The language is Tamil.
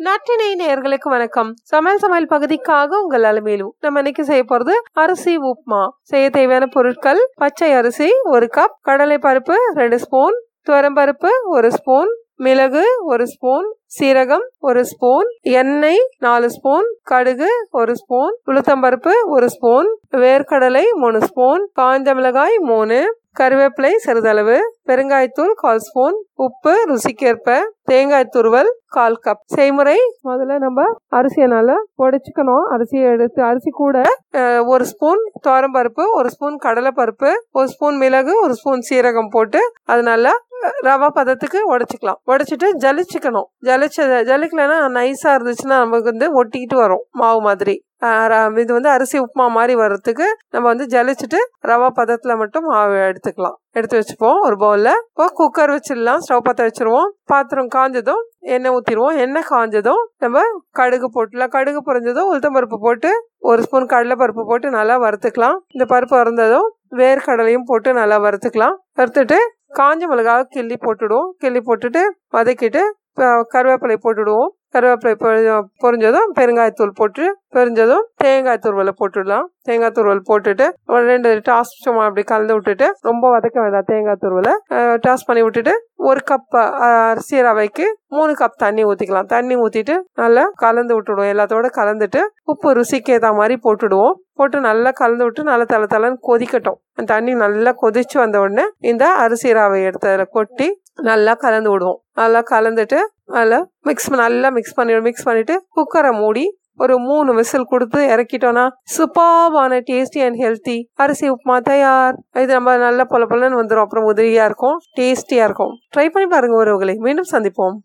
நாட்டினை நேயர்களுக்கு வணக்கம். சமையல் சமையல் பகுதிக்காக உங்கள் அலுமையிலும் நம்ம இன்னைக்கு செய்ய போறது அரிசி உப்மா. செய்ய தேவையான பொருட்கள் பச்சை அரிசி ஒரு கப் கடலை பருப்பு ரெண்டு ஸ்பூன் துவரம்பருப்பு ஒரு ஸ்பூன் மிளகு ஒரு ஸ்பூன் சீரகம் ஒரு ஸ்பூன் எண்ணெய் நாலு ஸ்பூன் கடுகு ஒரு ஸ்பூன் உளுத்தம்பருப்பு ஒரு ஸ்பூன் வேர்க்கடலை மூணு ஸ்பூன் காய்ந்த மிளகாய் மூணு கருவேப்பிலை சிறிதளவு பெருங்காயத்தூள் கால் ஸ்பூன் உப்பு ருசிக்கேற்ப தேங்காய் துருவல் கால் கப். செய்முறை முதல்ல நம்ம அரிசியை நல்லா உடைச்சுக்கணும். அரிசியை எடுத்து அரிசி கூட ஒரு ஸ்பூன் பருப்பு ஒரு ஸ்பூன் கடலை பருப்பு ஒரு ஸ்பூன் மிளகு ஒரு ஸ்பூன் சீரகம் போட்டு அது நல்லா ரவா பதத்துக்கு உடச்சிக்கலாம். உடச்சிட்டு ஜலிச்சுக்கணும். ஜலிச்ச ஜலிக்கலைன்னா நைஸாக இருந்துச்சுன்னா நமக்கு வந்து ஒட்டிக்கிட்டு வரும் மாவு மாதிரி. இது வந்து அரிசி உப்புமா மாதிரி வர்றதுக்கு நம்ம வந்து ஜலிச்சுட்டு ரவா பதத்தில் மட்டும் மாவு எடுத்துக்கலாம். எடுத்து வச்சுப்போம். ஒரு பவுலில் இப்போ குக்கர் வச்சிடலாம். ஸ்டவ் பற்ற வச்சுருவோம். பாத்திரம் காஞ்சதும் எண்ணெய் ஊற்றிடுவோம் எண்ணெய் காஞ்சதும் நம்ம கடுகு போட்டுலாம் கடுகு பொறிஞ்சதும் உளுத்தம் பருப்பு போட்டு ஒரு ஸ்பூன் கடலை பருப்பு போட்டு நல்லா வறுத்துக்கலாம். இந்த பருப்பு வறந்ததும் வேர்க்கடலையும் போட்டு நல்லா வறுத்துக்கலாம். வறுத்துட்டு காஞ்ச மிளகாவை கிள்ளி போட்டுடுவோம். கிள்ளி போட்டுட்டு வதக்கிட்டு கருவேப்பிலை போட்டுடுவோம். கருவேப்பிலை பொரி- பொரிஞ்சதும் பெருங்காயத்தூள் போட்டு பொரிஞ்சதும் தேங்காய் துருவலை போட்டுடலாம். தேங்காய் துருவல் போட்டுட்டு ஒரு ரெண்டு டாஸ் சும்மா அப்படி கலந்து விட்டுட்டு ரொம்ப வதக்க வேண்டாம் தேங்காய் துருவலை. டாஸ் பண்ணி விட்டுட்டு ஒரு கப் அரிசி ரவைக்கு மூணு கப் தண்ணி ஊற்றிக்கலாம் தண்ணி ஊற்றிட்டு நல்லா கலந்து விட்டுடுவோம். எல்லாத்தோட கலந்துட்டு உப்பு ருசிக்கு ஏற்ற மாதிரி போட்டுடுவோம். போட்டு நல்லா கலந்து விட்டு நல்லா தலை தலைன்னு கொதிக்கட்டும். அந்த தண்ணி நல்லா கொதிச்சு வந்த உடனே இந்த அரிசி ரவை எடுத்து அதில் கொட்டி நல்லா கலந்து விடுவோம். நல்லா கலந்துட்டு நல்லா மிக்ஸ் நல்லா மிக்ஸ் பண்ணிவிடும் மிக்ஸ் பண்ணிவிட்டு குக்கரை மூடி ஒரு மூணு விசில் கொடுத்து இறக்கிட்டோம்னா சூப்பர்பான டேஸ்டி அண்ட் ஹெல்த்தி அரிசி உப்புமா தயார். இது நம்ம நல்லா பொல பொலன்னு வந்துடும் அப்புறம் உதவியாக இருக்கும் டேஸ்டியாக இருக்கும். ட்ரை பண்ணி பாருங்கள் உறவுகளை. மீண்டும் சந்திப்போம்.